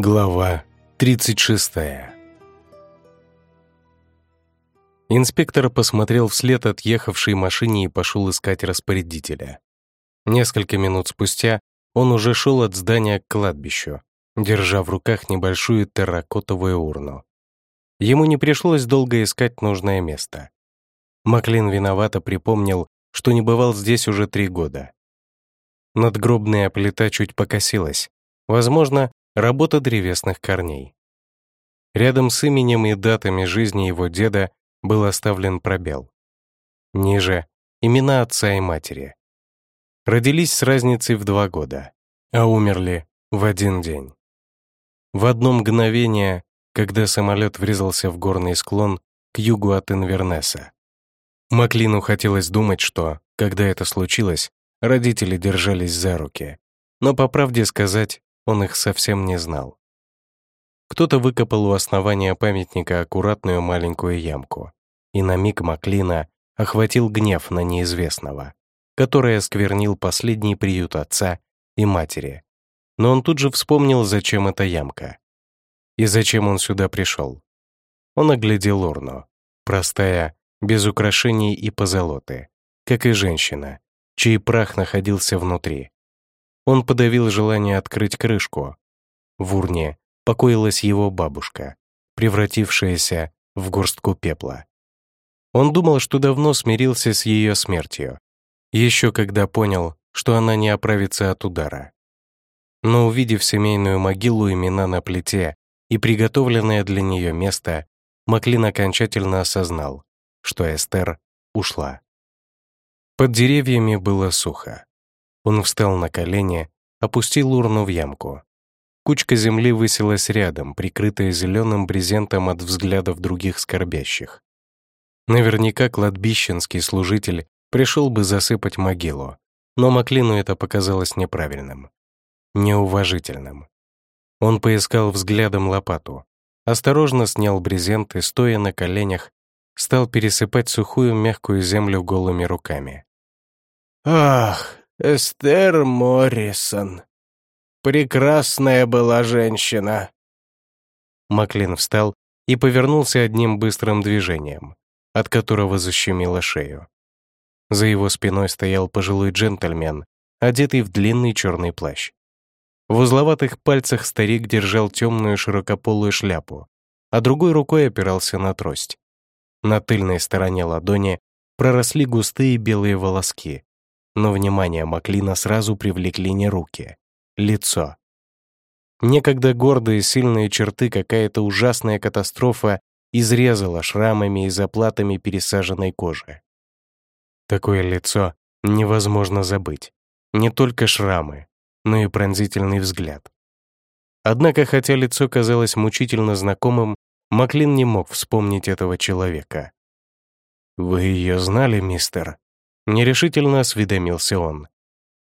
Глава 36 Инспектор посмотрел вслед отъехавшей машине и пошел искать распорядителя. Несколько минут спустя он уже шел от здания к кладбищу, держа в руках небольшую терракотовую урну. Ему не пришлось долго искать нужное место. Маклин виновато припомнил, что не бывал здесь уже три года. Надгробная плита чуть покосилась. Возможно, работа древесных корней. Рядом с именем и датами жизни его деда был оставлен пробел. Ниже — имена отца и матери. Родились с разницей в два года, а умерли в один день. В одно мгновение, когда самолет врезался в горный склон к югу от Инвернеса. Маклину хотелось думать, что, когда это случилось, родители держались за руки. Но, по правде сказать, он их совсем не знал. Кто-то выкопал у основания памятника аккуратную маленькую ямку, и на миг Маклина охватил гнев на неизвестного, который осквернил последний приют отца и матери. Но он тут же вспомнил, зачем эта ямка. И зачем он сюда пришел. Он оглядел урну. Простая, без украшений и позолоты, как и женщина, чей прах находился внутри. Он подавил желание открыть крышку. В урне покоилась его бабушка, превратившаяся в горстку пепла. Он думал, что давно смирился с ее смертью, еще когда понял, что она не оправится от удара. Но увидев семейную могилу имена на плите и приготовленное для нее место, Маклин окончательно осознал, что Эстер ушла. Под деревьями было сухо. Он встал на колени, опустил урну в ямку. Кучка земли высилась рядом, прикрытая зеленым брезентом от взглядов других скорбящих. Наверняка кладбищенский служитель пришел бы засыпать могилу, но Маклину это показалось неправильным, неуважительным. Он поискал взглядом лопату, осторожно снял брезент и, стоя на коленях, стал пересыпать сухую мягкую землю голыми руками. «Ах, Эстер Моррисон. Прекрасная была женщина. Маклин встал и повернулся одним быстрым движением, от которого защемило шею. За его спиной стоял пожилой джентльмен, одетый в длинный черный плащ. В узловатых пальцах старик держал темную широкополую шляпу, а другой рукой опирался на трость. На тыльной стороне ладони проросли густые белые волоски, но внимание Маклина сразу привлекли не руки, лицо. Некогда гордые сильные черты какая-то ужасная катастрофа изрезала шрамами и заплатами пересаженной кожи. Такое лицо невозможно забыть. Не только шрамы, но и пронзительный взгляд. Однако, хотя лицо казалось мучительно знакомым, Маклин не мог вспомнить этого человека. «Вы ее знали, мистер?» Нерешительно осведомился он.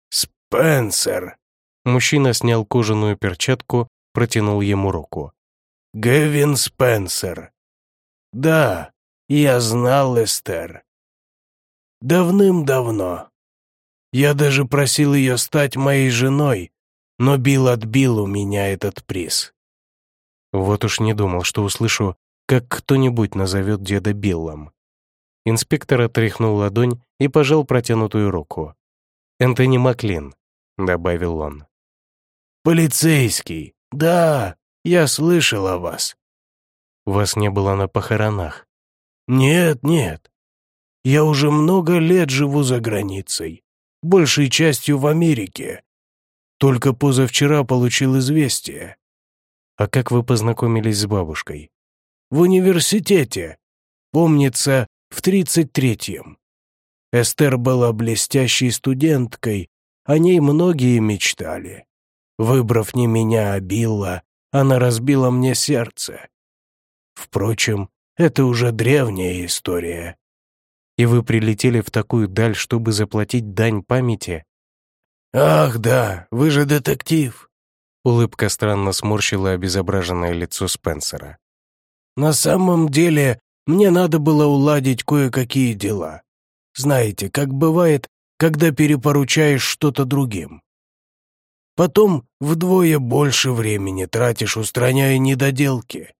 «Спенсер!» Мужчина снял кожаную перчатку, протянул ему руку. «Гевин Спенсер!» «Да, я знал Эстер. Давным-давно. Я даже просил ее стать моей женой, но Билл отбил у меня этот приз». Вот уж не думал, что услышу, как кто-нибудь назовет деда Биллом. Инспектор отряхнул ладонь и пожал протянутую руку. «Энтони Маклин», — добавил он. «Полицейский, да, я слышал о вас». «Вас не было на похоронах?» «Нет, нет. Я уже много лет живу за границей, большей частью в Америке. Только позавчера получил известие». «А как вы познакомились с бабушкой?» «В университете. Помнится, в 33-м. Эстер была блестящей студенткой, о ней многие мечтали. Выбрав не меня, а Билла, она разбила мне сердце. Впрочем, это уже древняя история. И вы прилетели в такую даль, чтобы заплатить дань памяти? Ах, да, вы же детектив. Улыбка странно сморщила обезображенное лицо Спенсера. На самом деле, мне надо было уладить кое-какие дела. Знаете, как бывает, когда перепоручаешь что-то другим. Потом вдвое больше времени тратишь, устраняя недоделки.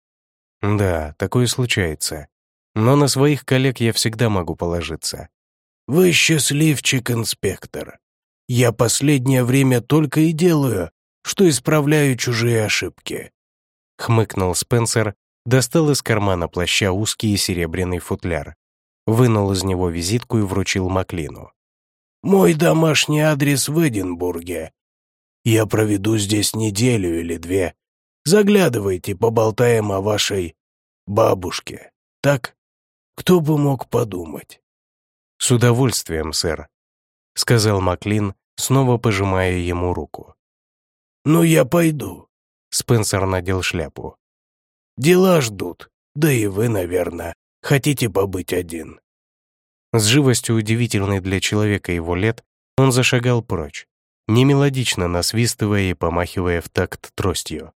Да, такое случается. Но на своих коллег я всегда могу положиться. Вы счастливчик, инспектор. Я последнее время только и делаю, что исправляю чужие ошибки. Хмыкнул Спенсер, достал из кармана плаща узкий серебряный футляр, вынул из него визитку и вручил Маклину. «Мой домашний адрес в Эдинбурге. Я проведу здесь неделю или две. Заглядывайте, поболтаем о вашей бабушке. Так? Кто бы мог подумать?» «С удовольствием, сэр», — сказал Маклин, снова пожимая ему руку. «Ну, я пойду», — Спенсер надел шляпу. «Дела ждут, да и вы, наверное, хотите побыть один». С живостью удивительной для человека его лет он зашагал прочь, немелодично насвистывая и помахивая в такт тростью.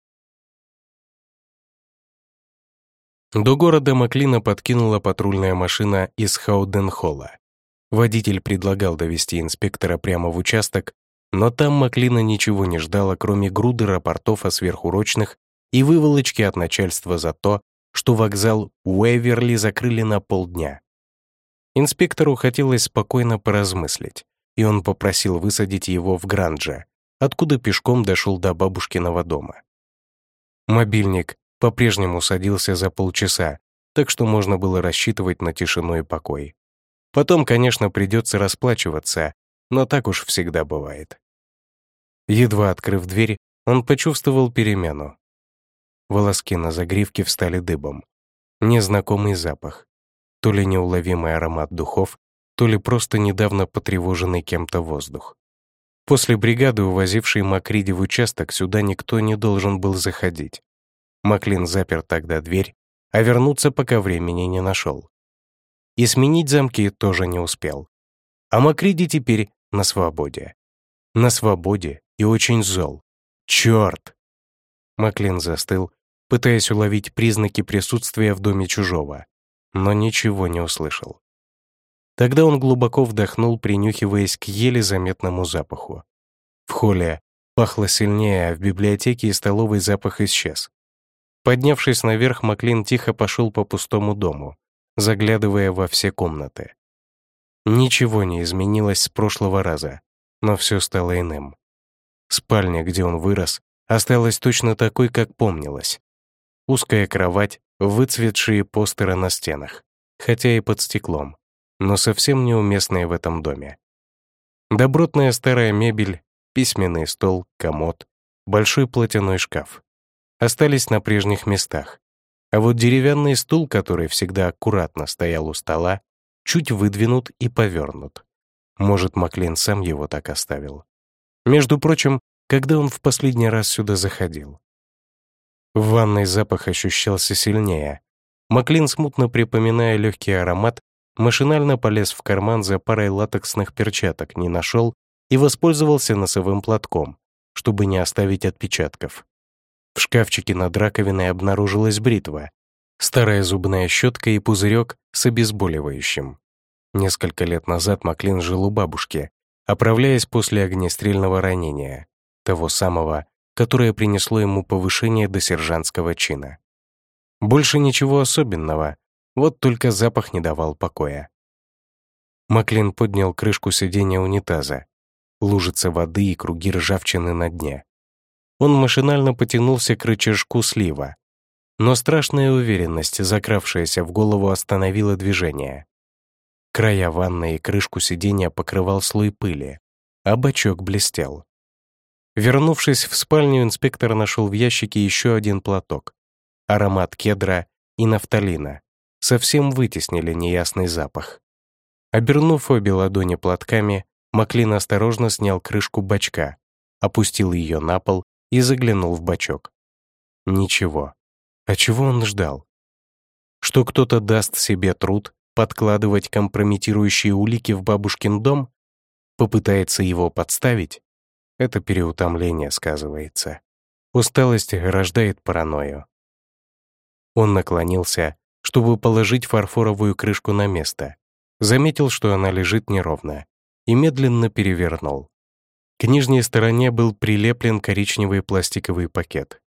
До города Маклина подкинула патрульная машина из Хауденхолла. Водитель предлагал довести инспектора прямо в участок, но там Маклина ничего не ждала, кроме груды рапортов о сверхурочных и выволочки от начальства за то, что вокзал Уэверли закрыли на полдня. Инспектору хотелось спокойно поразмыслить и он попросил высадить его в Грандже, откуда пешком дошел до бабушкиного дома. Мобильник по-прежнему садился за полчаса, так что можно было рассчитывать на тишину и покой. Потом, конечно, придется расплачиваться, но так уж всегда бывает. Едва открыв дверь, он почувствовал перемену. Волоски на загривке встали дыбом. Незнакомый запах. То ли неуловимый аромат духов, то ли просто недавно потревоженный кем-то воздух. После бригады, увозившей Макриди в участок, сюда никто не должен был заходить. Маклин запер тогда дверь, а вернуться пока времени не нашел. И сменить замки тоже не успел. А Макриди теперь на свободе. На свободе и очень зол. Черт! Маклин застыл, пытаясь уловить признаки присутствия в доме чужого, но ничего не услышал. Тогда он глубоко вдохнул, принюхиваясь к еле заметному запаху. В холле пахло сильнее, а в библиотеке и столовой запах исчез. Поднявшись наверх, Маклин тихо пошел по пустому дому, заглядывая во все комнаты. Ничего не изменилось с прошлого раза, но все стало иным. Спальня, где он вырос, осталась точно такой, как помнилось. Узкая кровать, выцветшие постеры на стенах, хотя и под стеклом но совсем неуместные в этом доме. Добротная старая мебель, письменный стол, комод, большой платяной шкаф остались на прежних местах, а вот деревянный стул, который всегда аккуратно стоял у стола, чуть выдвинут и повернут. Может, Маклин сам его так оставил. Между прочим, когда он в последний раз сюда заходил. В ванной запах ощущался сильнее. Маклин, смутно припоминая легкий аромат, Машинально полез в карман за парой латексных перчаток, не нашел и воспользовался носовым платком, чтобы не оставить отпечатков. В шкафчике над раковиной обнаружилась бритва, старая зубная щетка и пузырек с обезболивающим. Несколько лет назад Маклин жил у бабушки, оправляясь после огнестрельного ранения, того самого, которое принесло ему повышение до сержантского чина. Больше ничего особенного, вот только запах не давал покоя. Маклин поднял крышку сиденья унитаза. Лужица воды и круги ржавчины на дне. Он машинально потянулся к рычажку слива. Но страшная уверенность, закравшаяся в голову, остановила движение. Края ванны и крышку сиденья покрывал слой пыли, а бачок блестел. Вернувшись в спальню, инспектор нашел в ящике еще один платок. Аромат кедра и нафталина совсем вытеснили неясный запах. Обернув обе ладони платками, Маклин осторожно снял крышку бачка, опустил ее на пол и заглянул в бачок. Ничего. А чего он ждал? Что кто-то даст себе труд подкладывать компрометирующие улики в бабушкин дом? Попытается его подставить? Это переутомление сказывается. Усталость рождает паранойю. Он наклонился чтобы положить фарфоровую крышку на место. Заметил, что она лежит неровно, и медленно перевернул. К нижней стороне был прилеплен коричневый пластиковый пакет.